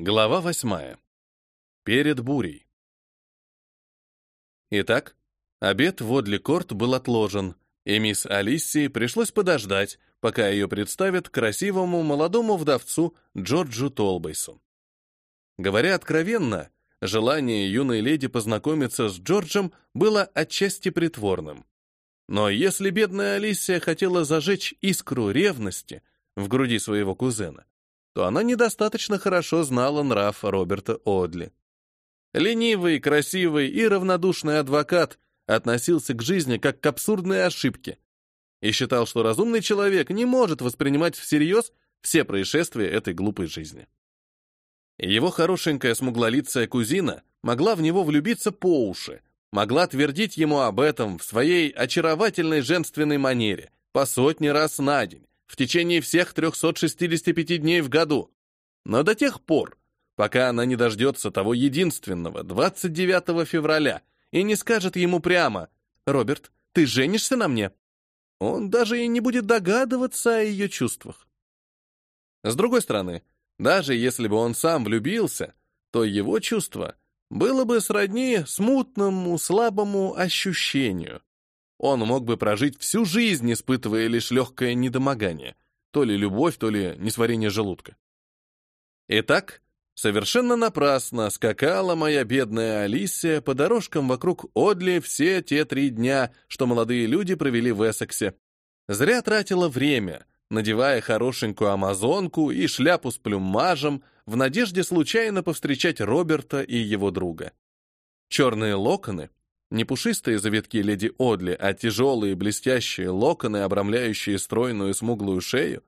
Глава восьмая. Перед бурей. Итак, обед в Одли-Корт был отложен, и мисс Алиссии пришлось подождать, пока ее представят красивому молодому вдовцу Джорджу Толбейсу. Говоря откровенно, желание юной леди познакомиться с Джорджем было отчасти притворным. Но если бедная Алисия хотела зажечь искру ревности в груди своего кузена, то она недостаточно хорошо знала нрав Роберта Одли. Ленивый, красивый и равнодушный адвокат относился к жизни как к абсурдной ошибке и считал, что разумный человек не может воспринимать всерьез все происшествия этой глупой жизни. Его хорошенькая смуглолицая кузина могла в него влюбиться по уши, могла твердить ему об этом в своей очаровательной женственной манере по сотни раз на день, в течение всех 365 дней в году. Но до тех пор, пока она не дождется того единственного, 29 февраля, и не скажет ему прямо «Роберт, ты женишься на мне?» Он даже и не будет догадываться о ее чувствах. С другой стороны, даже если бы он сам влюбился, то его чувство было бы сродни смутному, слабому ощущению, он мог бы прожить всю жизнь, испытывая лишь легкое недомогание, то ли любовь, то ли несварение желудка. Итак, совершенно напрасно скакала моя бедная Алисия по дорожкам вокруг Одли все те три дня, что молодые люди провели в Эссексе. Зря тратила время, надевая хорошенькую амазонку и шляпу с плюмажем в надежде случайно повстречать Роберта и его друга. Черные локоны не пушистые завитки леди Одли, а тяжелые блестящие локоны, обрамляющие стройную смуглую шею,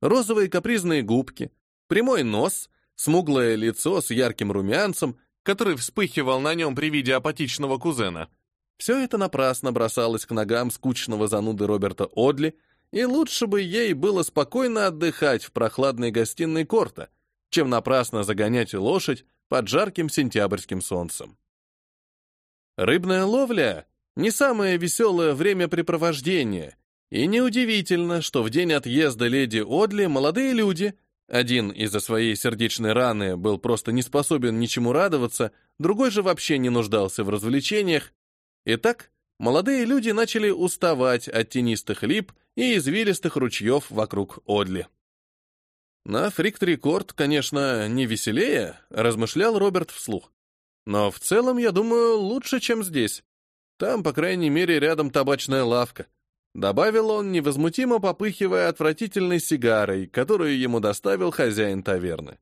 розовые капризные губки, прямой нос, смуглое лицо с ярким румянцем, который вспыхивал на нем при виде апатичного кузена. Все это напрасно бросалось к ногам скучного зануды Роберта Одли, и лучше бы ей было спокойно отдыхать в прохладной гостиной корта, чем напрасно загонять лошадь под жарким сентябрьским солнцем. Рыбная ловля — не самое веселое времяпрепровождение, и неудивительно, что в день отъезда леди Одли молодые люди, один из-за своей сердечной раны был просто не способен ничему радоваться, другой же вообще не нуждался в развлечениях, Итак, молодые люди начали уставать от тенистых лип и извилистых ручьев вокруг Одли. На фрикт-рекорд, конечно, не веселее, размышлял Роберт вслух. Но в целом, я думаю, лучше, чем здесь. Там, по крайней мере, рядом табачная лавка. Добавил он, невозмутимо попыхивая отвратительной сигарой, которую ему доставил хозяин таверны.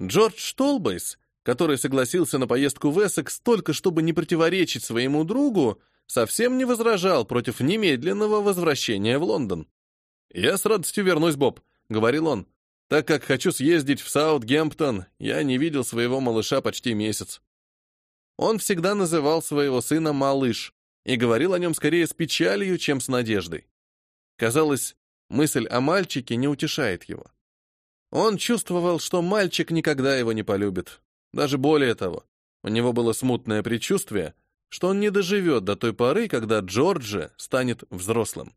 Джордж Толбейс, который согласился на поездку в Эссекс только чтобы не противоречить своему другу, совсем не возражал против немедленного возвращения в Лондон. «Я с радостью вернусь, Боб», — говорил он. Так как хочу съездить в Саутгемптон, я не видел своего малыша почти месяц. Он всегда называл своего сына «малыш» и говорил о нем скорее с печалью, чем с надеждой. Казалось, мысль о мальчике не утешает его. Он чувствовал, что мальчик никогда его не полюбит. Даже более того, у него было смутное предчувствие, что он не доживет до той поры, когда Джорджи станет взрослым.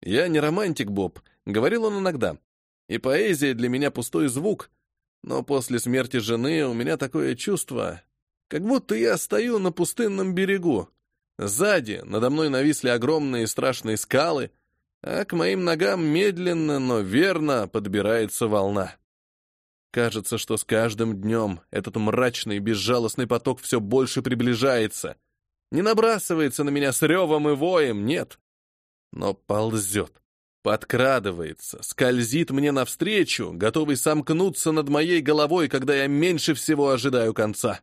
«Я не романтик, Боб», — говорил он иногда, и поэзия для меня пустой звук, но после смерти жены у меня такое чувство, как будто я стою на пустынном берегу. Сзади надо мной нависли огромные страшные скалы, а к моим ногам медленно, но верно подбирается волна. Кажется, что с каждым днем этот мрачный безжалостный поток все больше приближается. Не набрасывается на меня с ревом и воем, нет, но ползет Подкрадывается, скользит мне навстречу, готовый сомкнуться над моей головой, когда я меньше всего ожидаю конца.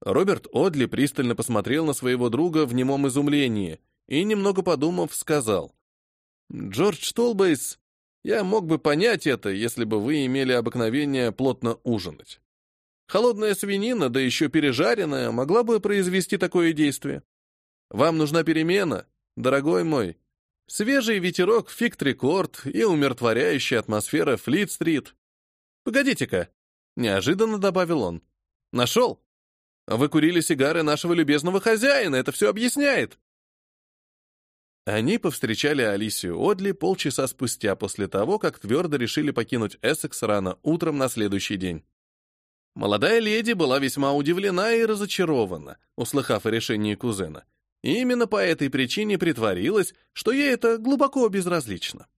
Роберт Одли пристально посмотрел на своего друга в немом изумлении и, немного подумав, сказал, «Джордж Толбейс, я мог бы понять это, если бы вы имели обыкновение плотно ужинать. Холодная свинина, да еще пережаренная, могла бы произвести такое действие. Вам нужна перемена, дорогой мой, Свежий ветерок фикт-рекорд и умиротворяющая атмосфера Флит-стрит. «Погодите-ка», — неожиданно добавил он. «Нашел? Вы курили сигары нашего любезного хозяина, это все объясняет». Они повстречали Алисию Одли полчаса спустя после того, как твердо решили покинуть Эссекс рано утром на следующий день. Молодая леди была весьма удивлена и разочарована, услыхав о решении кузена. И именно по этой причине притворилась, что ей это глубоко безразлично.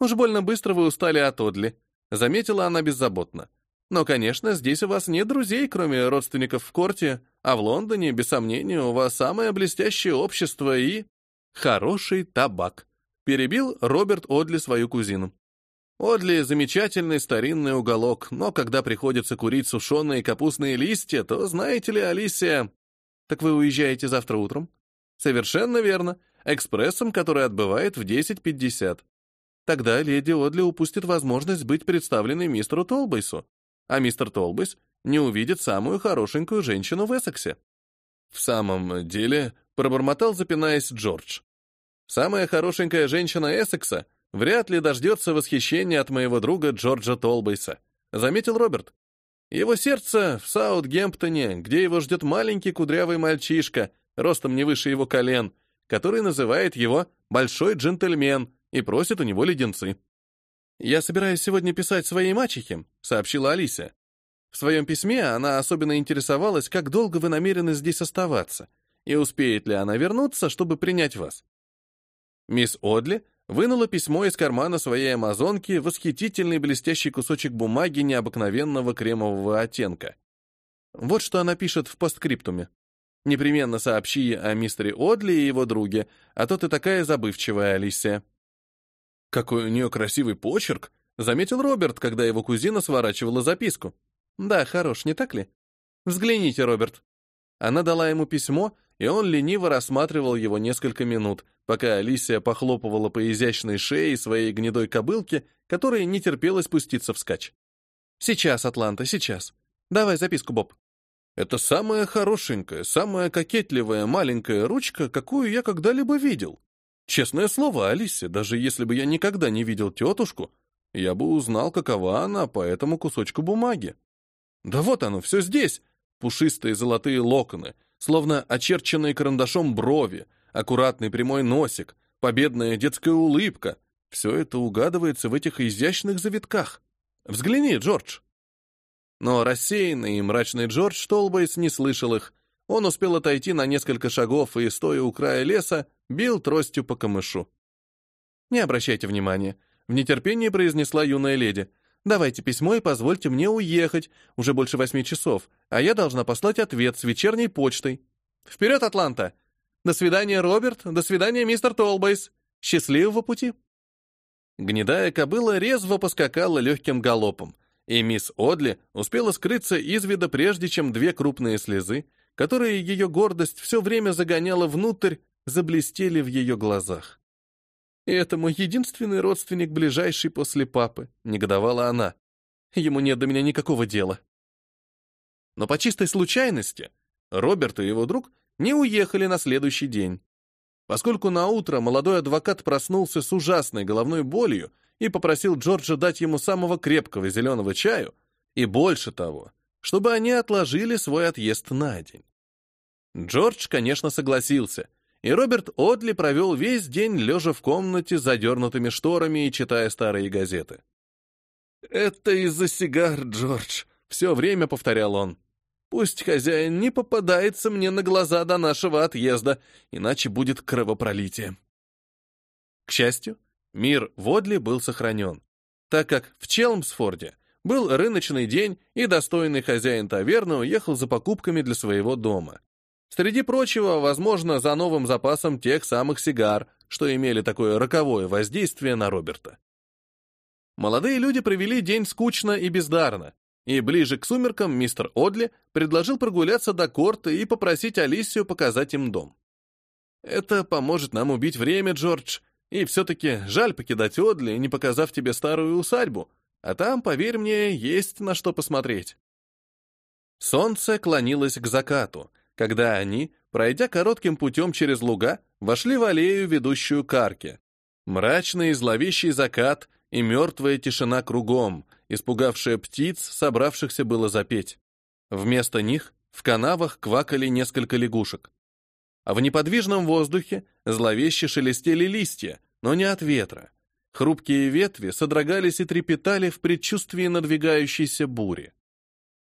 «Уж больно быстро вы устали от Одли», — заметила она беззаботно. «Но, конечно, здесь у вас нет друзей, кроме родственников в корте, а в Лондоне, без сомнения, у вас самое блестящее общество и...» «Хороший табак», — перебил Роберт Одли свою кузину. Одли — замечательный старинный уголок, но когда приходится курить сушеные капустные листья, то, знаете ли, Алисия... Так вы уезжаете завтра утром? Совершенно верно. Экспрессом, который отбывает в 10.50. Тогда леди Одли упустит возможность быть представленной мистеру Толбейсу, а мистер Толбейс не увидит самую хорошенькую женщину в Эссексе. В самом деле, пробормотал, запинаясь Джордж. Самая хорошенькая женщина Эссекса вряд ли дождется восхищения от моего друга Джорджа Толбейса, заметил Роберт. Его сердце в Саутгемптоне, где его ждет маленький кудрявый мальчишка, ростом не выше его колен, который называет его «большой джентльмен» и просит у него леденцы. «Я собираюсь сегодня писать своей мачехе», — сообщила Алисия. В своем письме она особенно интересовалась, как долго вы намерены здесь оставаться, и успеет ли она вернуться, чтобы принять вас. Мисс Одли вынула письмо из кармана своей амазонки, восхитительный блестящий кусочек бумаги необыкновенного кремового оттенка. Вот что она пишет в постскриптуме. «Непременно сообщи о мистере Одли и его друге, а то ты такая забывчивая, Алисия». «Какой у нее красивый почерк!» — заметил Роберт, когда его кузина сворачивала записку. «Да, хорош, не так ли? Взгляните, Роберт». Она дала ему письмо, и он лениво рассматривал его несколько минут, пока Алисия похлопывала по изящной шее своей гнедой кобылки, которая не терпела спуститься вскачь. «Сейчас, Атланта, сейчас. Давай записку, Боб». «Это самая хорошенькая, самая кокетливая маленькая ручка, какую я когда-либо видел. Честное слово, Алисия, даже если бы я никогда не видел тетушку, я бы узнал, какова она по этому кусочку бумаги. Да вот оно, все здесь. Пушистые золотые локоны, словно очерченные карандашом брови, аккуратный прямой носик, победная детская улыбка. Все это угадывается в этих изящных завитках. Взгляни, Джордж. Но рассеянный и мрачный Джордж Толбейс не слышал их, он успел отойти на несколько шагов и, стоя у края леса, бил тростью по камышу. «Не обращайте внимания», — в нетерпении произнесла юная леди. «Давайте письмо и позвольте мне уехать. Уже больше восьми часов, а я должна послать ответ с вечерней почтой. Вперед, Атланта! До свидания, Роберт! До свидания, мистер Толбейс! Счастливого пути!» Гнедая кобыла резво поскакала легким галопом, и мисс Одли успела скрыться из вида, прежде чем две крупные слезы, которые ее гордость все время загоняла внутрь, заблестели в ее глазах. «И это мой единственный родственник, ближайший после папы», — негодовала она. «Ему нет до меня никакого дела». Но по чистой случайности Роберт и его друг не уехали на следующий день. Поскольку на утро молодой адвокат проснулся с ужасной головной болью и попросил Джорджа дать ему самого крепкого зеленого чаю, и больше того, чтобы они отложили свой отъезд на день. Джордж, конечно, согласился, и Роберт Одли провел весь день лежа в комнате с задернутыми шторами и читая старые газеты. «Это из-за сигар, Джордж», — все время повторял он. «Пусть хозяин не попадается мне на глаза до нашего отъезда, иначе будет кровопролитие». К счастью, мир Одли был сохранен, так как в Челмсфорде был рыночный день, и достойный хозяин таверны уехал за покупками для своего дома. Среди прочего, возможно, за новым запасом тех самых сигар, что имели такое роковое воздействие на Роберта. Молодые люди провели день скучно и бездарно, и ближе к сумеркам мистер Одли предложил прогуляться до корта и попросить Алисию показать им дом. «Это поможет нам убить время, Джордж, и все-таки жаль покидать Одли, не показав тебе старую усадьбу, а там, поверь мне, есть на что посмотреть». Солнце клонилось к закату, когда они, пройдя коротким путем через луга, вошли в аллею, ведущую к арке. Мрачный и зловещий закат и мертвая тишина кругом, испугавшая птиц, собравшихся было запеть. Вместо них в канавах квакали несколько лягушек. а в неподвижном воздухе зловеще шелестели листья, но не от ветра. Хрупкие ветви содрогались и трепетали в предчувствии надвигающейся бури.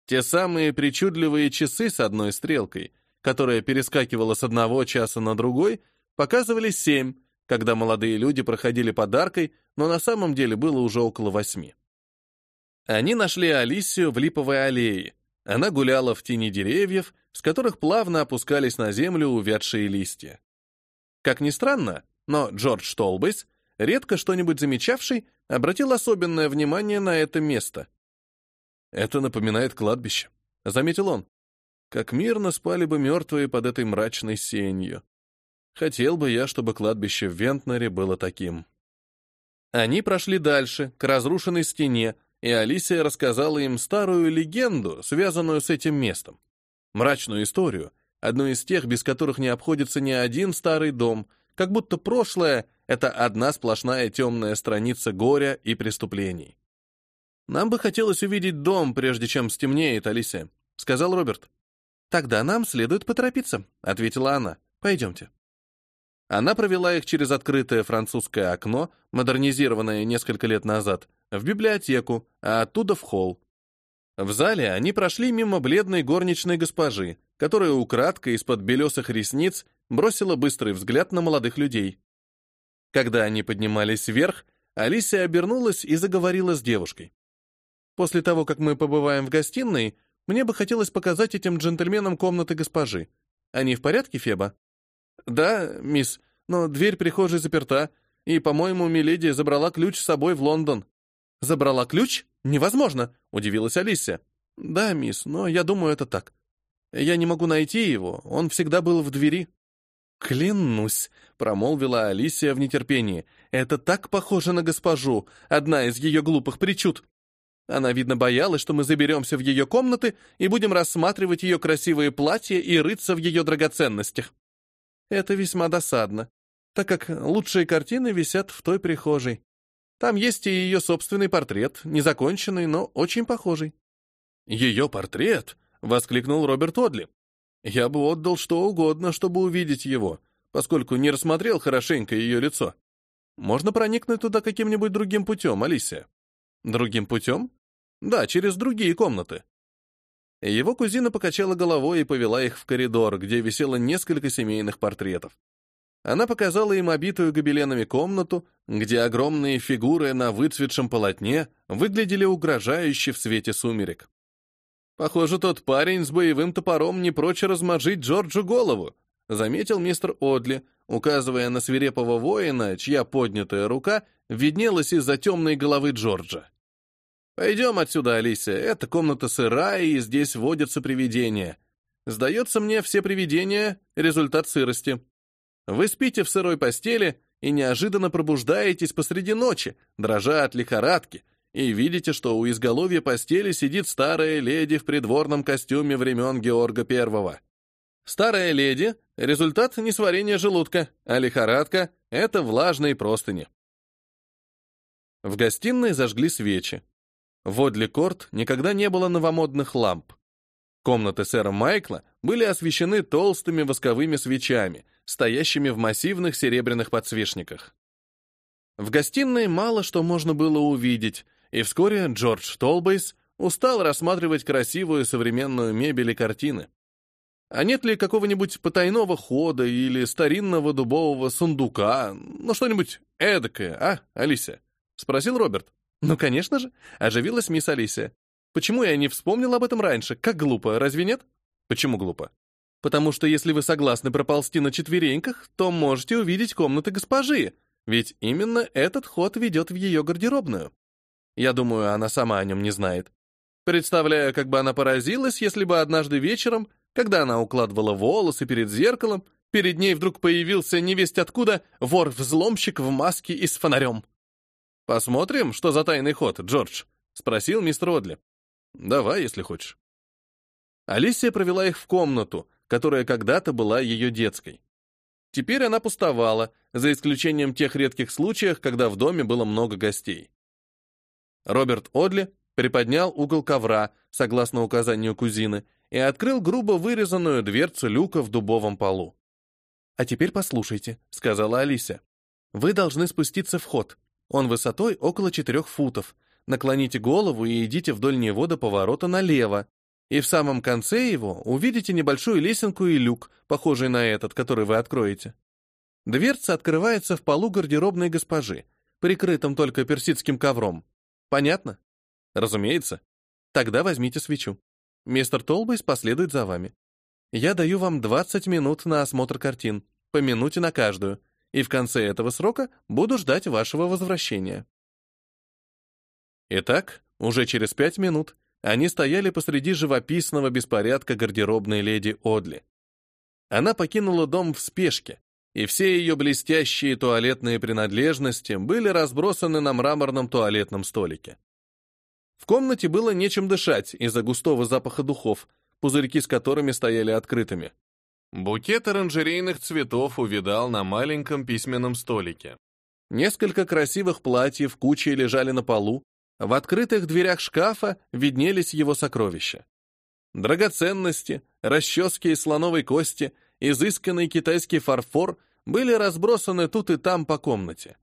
Те самые причудливые часы с одной стрелкой, которая перескакивала с одного часа на другой, показывали семь, когда молодые люди проходили подаркой, но на самом деле было уже около восьми. Они нашли Алисию в липовой аллее. Она гуляла в тени деревьев, с которых плавно опускались на землю увядшие листья. Как ни странно, но Джордж Толбейс, редко что-нибудь замечавший, обратил особенное внимание на это место. «Это напоминает кладбище», — заметил он. «Как мирно спали бы мертвые под этой мрачной сенью. Хотел бы я, чтобы кладбище в Вентнере было таким». Они прошли дальше, к разрушенной стене, и Алисия рассказала им старую легенду, связанную с этим местом. Мрачную историю, одну из тех, без которых не обходится ни один старый дом, как будто прошлое — это одна сплошная темная страница горя и преступлений. «Нам бы хотелось увидеть дом, прежде чем стемнеет, Алисия», — сказал Роберт. «Тогда нам следует поторопиться», — ответила она. «Пойдемте». Она провела их через открытое французское окно, модернизированное несколько лет назад, в библиотеку, а оттуда в холл. В зале они прошли мимо бледной горничной госпожи, которая украдкой из-под белесых ресниц бросила быстрый взгляд на молодых людей. Когда они поднимались вверх, Алисия обернулась и заговорила с девушкой. «После того, как мы побываем в гостиной, мне бы хотелось показать этим джентльменам комнаты госпожи. Они в порядке, Феба?» «Да, мисс, но дверь прихожей заперта, и, по-моему, Миледи забрала ключ с собой в Лондон». «Забрала ключ? Невозможно!» — удивилась Алисия. «Да, мисс, но я думаю, это так. Я не могу найти его, он всегда был в двери». «Клянусь», — промолвила Алисия в нетерпении, «это так похоже на госпожу, одна из ее глупых причуд. Она, видно, боялась, что мы заберемся в ее комнаты и будем рассматривать ее красивые платья и рыться в ее драгоценностях. Это весьма досадно, так как лучшие картины висят в той прихожей. Там есть и ее собственный портрет, незаконченный, но очень похожий. «Ее портрет?» — воскликнул Роберт Одли. «Я бы отдал что угодно, чтобы увидеть его, поскольку не рассмотрел хорошенько ее лицо. Можно проникнуть туда каким-нибудь другим путем, Алисия?» «Другим путем?» «Да, через другие комнаты». Его кузина покачала головой и повела их в коридор, где висело несколько семейных портретов. Она показала им обитую гобеленами комнату, где огромные фигуры на выцветшем полотне выглядели угрожающе в свете сумерек. «Похоже, тот парень с боевым топором не прочь размажить Джорджу голову», заметил мистер Одли, указывая на свирепого воина, чья поднятая рука виднелась из-за темной головы Джорджа. «Пойдем отсюда, Алисия, эта комната сырая, и здесь водятся привидения. Сдается мне, все привидения — результат сырости». Вы спите в сырой постели и неожиданно пробуждаетесь посреди ночи, дрожа от лихорадки, и видите, что у изголовья постели сидит старая леди в придворном костюме времен Георга Первого. Старая леди — результат несварения желудка, а лихорадка — это влажные простыни. В гостиной зажгли свечи. В Корт никогда не было новомодных ламп. Комнаты сэра Майкла были освещены толстыми восковыми свечами — стоящими в массивных серебряных подсвечниках. В гостиной мало что можно было увидеть, и вскоре Джордж Толбейс устал рассматривать красивую современную мебель и картины. А нет ли какого-нибудь потайного хода или старинного дубового сундука, ну что-нибудь эдакое, а, Алисия? Спросил Роберт. Ну, конечно же, оживилась мисс Алисия. Почему я не вспомнил об этом раньше? Как глупо, разве нет? Почему глупо? потому что если вы согласны проползти на четвереньках, то можете увидеть комнаты госпожи, ведь именно этот ход ведет в ее гардеробную. Я думаю, она сама о нем не знает. Представляю, как бы она поразилась, если бы однажды вечером, когда она укладывала волосы перед зеркалом, перед ней вдруг появился невесть откуда вор-взломщик в маске и с фонарем. «Посмотрим, что за тайный ход, Джордж?» — спросил мистер Одли. «Давай, если хочешь». Алисия провела их в комнату, которая когда-то была ее детской. Теперь она пустовала, за исключением тех редких случаев, когда в доме было много гостей. Роберт Одли приподнял угол ковра, согласно указанию кузины, и открыл грубо вырезанную дверцу люка в дубовом полу. «А теперь послушайте», — сказала Алися. «Вы должны спуститься в ход. Он высотой около четырех футов. Наклоните голову и идите вдоль него до поворота налево. И в самом конце его увидите небольшую лесенку и люк, похожий на этот, который вы откроете. Дверца открывается в полу гардеробной госпожи, прикрытым только персидским ковром. Понятно? Разумеется. Тогда возьмите свечу. Мистер Толбейс последует за вами. Я даю вам 20 минут на осмотр картин, по минуте на каждую, и в конце этого срока буду ждать вашего возвращения. Итак, уже через пять минут они стояли посреди живописного беспорядка гардеробной леди Одли. Она покинула дом в спешке, и все ее блестящие туалетные принадлежности были разбросаны на мраморном туалетном столике. В комнате было нечем дышать из-за густого запаха духов, пузырьки с которыми стояли открытыми. Букет оранжерейных цветов увидал на маленьком письменном столике. Несколько красивых платьев кучей лежали на полу, в открытых дверях шкафа виднелись его сокровища. Драгоценности, расчески из слоновой кости, изысканный китайский фарфор были разбросаны тут и там по комнате.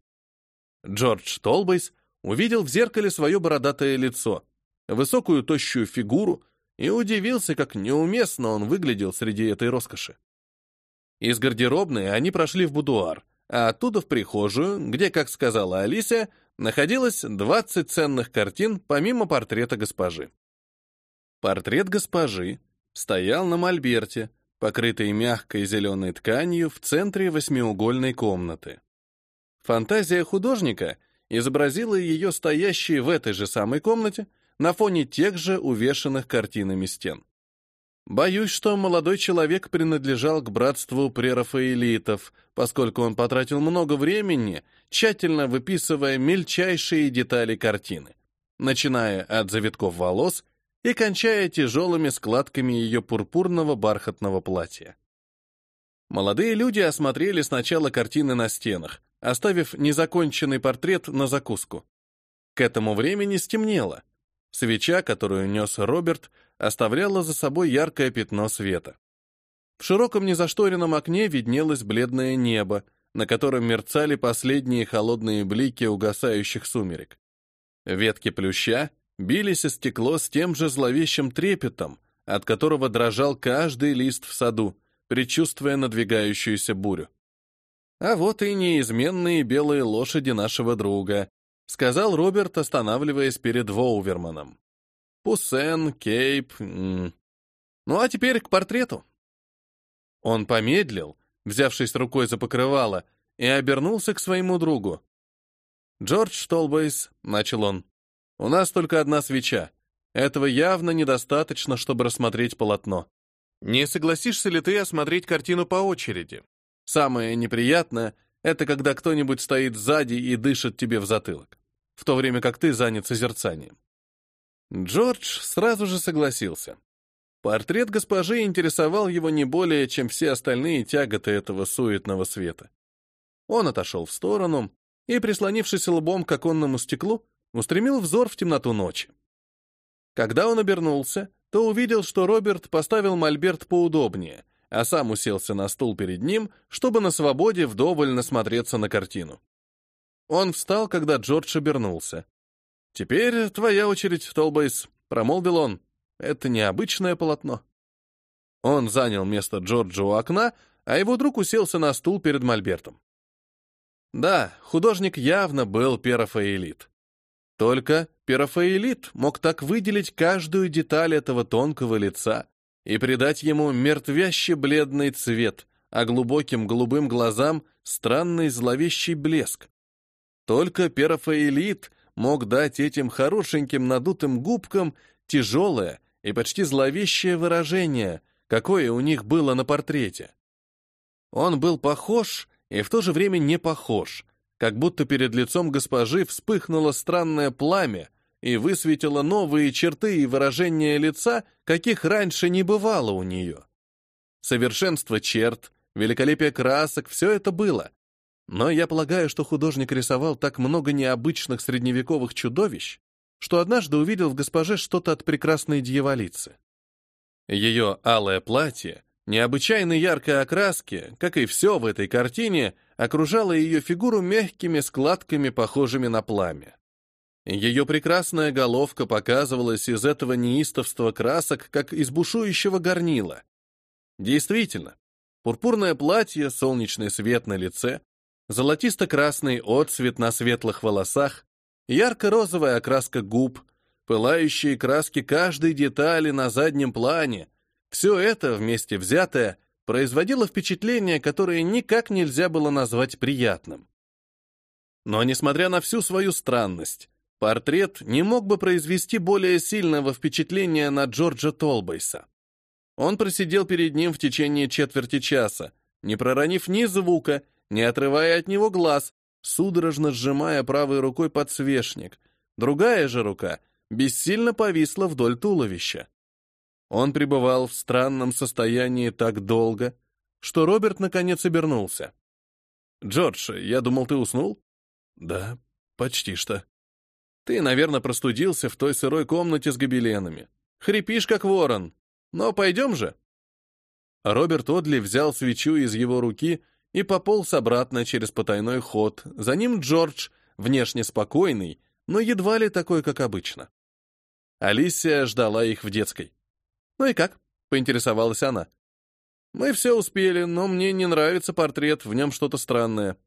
Джордж Толбейс увидел в зеркале свое бородатое лицо, высокую тощую фигуру и удивился, как неуместно он выглядел среди этой роскоши. Из гардеробной они прошли в будуар, а оттуда в прихожую, где, как сказала Алисия, находилось 20 ценных картин помимо портрета госпожи. Портрет госпожи стоял на мольберте, покрытой мягкой зеленой тканью в центре восьмиугольной комнаты. Фантазия художника изобразила ее стоящей в этой же самой комнате на фоне тех же увешанных картинами стен. Боюсь, что молодой человек принадлежал к братству прерафаэлитов, поскольку он потратил много времени, тщательно выписывая мельчайшие детали картины, начиная от завитков волос и кончая тяжелыми складками ее пурпурного бархатного платья. Молодые люди осмотрели сначала картины на стенах, оставив незаконченный портрет на закуску. К этому времени стемнело. Свеча, которую нес Роберт, оставляла за собой яркое пятно света. В широком незашторенном окне виднелось бледное небо, на котором мерцали последние холодные блики угасающих сумерек. Ветки плюща бились о стекло с тем же зловещим трепетом, от которого дрожал каждый лист в саду, предчувствуя надвигающуюся бурю. А вот и неизменные белые лошади нашего друга, сказал Роберт, останавливаясь перед Воуверманом. Пуссен, Кейп... Ну а теперь к портрету. Он помедлил, взявшись рукой за покрывало, и обернулся к своему другу. «Джордж Толбейс», — начал он, у нас только одна свеча. Этого явно недостаточно, чтобы рассмотреть полотно. Не согласишься ли ты осмотреть картину по очереди? Самое неприятное — это когда кто-нибудь стоит сзади и дышит тебе в затылок, в то время как ты занят созерцанием. Джордж сразу же согласился. Портрет госпожи интересовал его не более, чем все остальные тяготы этого суетного света. Он отошел в сторону и, прислонившись лбом к оконному стеклу, устремил взор в темноту ночи. Когда он обернулся, то увидел, что Роберт поставил мольберт поудобнее, а сам уселся на стул перед ним, чтобы на свободе вдоволь насмотреться на картину. Он встал, когда Джордж обернулся. «Теперь твоя очередь, Толбейс», — промолвил он. «Это необычное полотно». Он занял место Джорджа у окна, а его друг уселся на стул перед мольбертом. Да, художник явно был перофаэлит. Только пирофаэлит мог так выделить каждую деталь этого тонкого лица и придать ему мертвяще бледный цвет, а глубоким голубым глазам странный зловещий блеск. Только пирофаэлит мог дать этим хорошеньким надутым губкам тяжелое и почти зловещее выражение, какое у них было на портрете. Он был похож и в то же время не похож, как будто перед лицом госпожи вспыхнуло странное пламя и высветило новые черты и выражения лица, каких раньше не бывало у нее. Совершенство черт, великолепие красок — все это было. Но я полагаю, что художник рисовал так много необычных средневековых чудовищ, что однажды увидел в госпоже что-то от прекрасной дьяволицы. Ее алое платье Необычайно яркой окраски, как и все в этой картине, окружала ее фигуру мягкими складками, похожими на пламя. Ее прекрасная головка показывалась из этого неистовства красок, как из бушующего горнила. Действительно, пурпурное платье, солнечный свет на лице, золотисто-красный отцвет на светлых волосах, ярко-розовая окраска губ, пылающие краски каждой детали на заднем плане, все это, вместе взятое, производило впечатление, которое никак нельзя было назвать приятным. Но, несмотря на всю свою странность, портрет не мог бы произвести более сильного впечатления на Джорджа Толбейса. Он просидел перед ним в течение четверти часа, не проронив ни звука, не отрывая от него глаз, судорожно сжимая правой рукой подсвечник. Другая же рука бессильно повисла вдоль туловища. Он пребывал в странном состоянии так долго, что Роберт наконец обернулся. «Джордж, я думал, ты уснул?» «Да, почти что». «Ты, наверное, простудился в той сырой комнате с гобеленами. Хрипишь, как ворон. Но пойдем же». Роберт Одли взял свечу из его руки и пополз обратно через потайной ход. За ним Джордж, внешне спокойный, но едва ли такой, как обычно. Алисия ждала их в детской. «Ну и как?» — поинтересовалась она. «Мы все успели, но мне не нравится портрет, в нем что-то странное».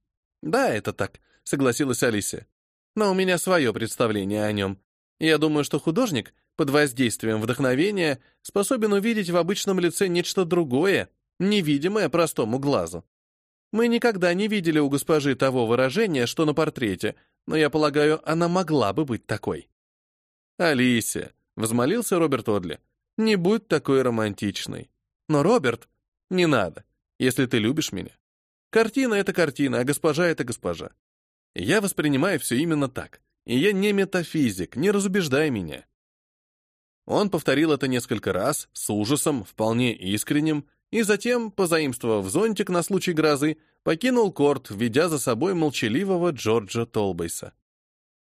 «Да, это так», — согласилась Алисия. «Но у меня свое представление о нем. Я думаю, что художник, под воздействием вдохновения, способен увидеть в обычном лице нечто другое, невидимое простому глазу. Мы никогда не видели у госпожи того выражения, что на портрете, но я полагаю, она могла бы быть такой». «Алисия», — взмолился Роберт Одли, не будь такой романтичной. Но, Роберт, не надо, если ты любишь меня. Картина — это картина, а госпожа — это госпожа. Я воспринимаю все именно так. И я не метафизик, не разубеждай меня. Он повторил это несколько раз, с ужасом, вполне искренним, и затем, позаимствовав зонтик на случай грозы, покинул корт, ведя за собой молчаливого Джорджа Толбейса.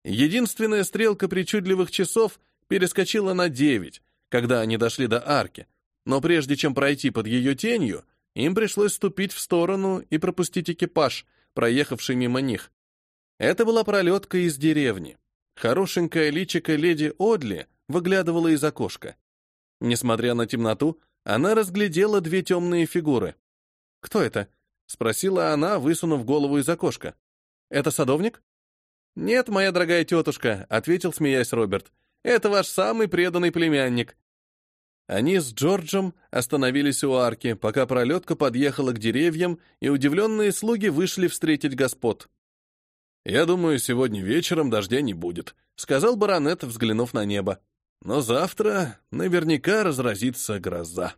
Единственная стрелка причудливых часов перескочила на девять, когда они дошли до арки, но прежде чем пройти под ее тенью, им пришлось ступить в сторону и пропустить экипаж, проехавший мимо них. Это была пролетка из деревни. Хорошенькая личико леди Одли выглядывала из окошка. Несмотря на темноту, она разглядела две темные фигуры. «Кто это?» — спросила она, высунув голову из окошка. «Это садовник?» «Нет, моя дорогая тетушка», — ответил, смеясь Роберт. Это ваш самый преданный племянник». Они с Джорджем остановились у арки, пока пролетка подъехала к деревьям, и удивленные слуги вышли встретить господ. «Я думаю, сегодня вечером дождя не будет», — сказал баронет, взглянув на небо. «Но завтра наверняка разразится гроза».